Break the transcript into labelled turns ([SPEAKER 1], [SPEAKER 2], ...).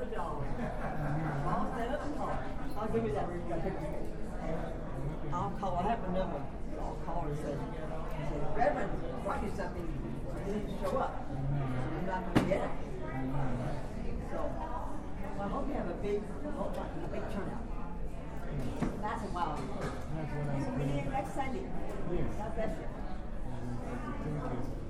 [SPEAKER 1] a dollar. I'll stand up and talk. I'll give you that. I'll call. I have a number. I'll call and say, Reverend, why you something You didn't show up? I'm not going to get it. So, well, I hope you have a big, a big turnout. That's a wow. That's what I'm saying. Next Sunday. God bless you. Thank you.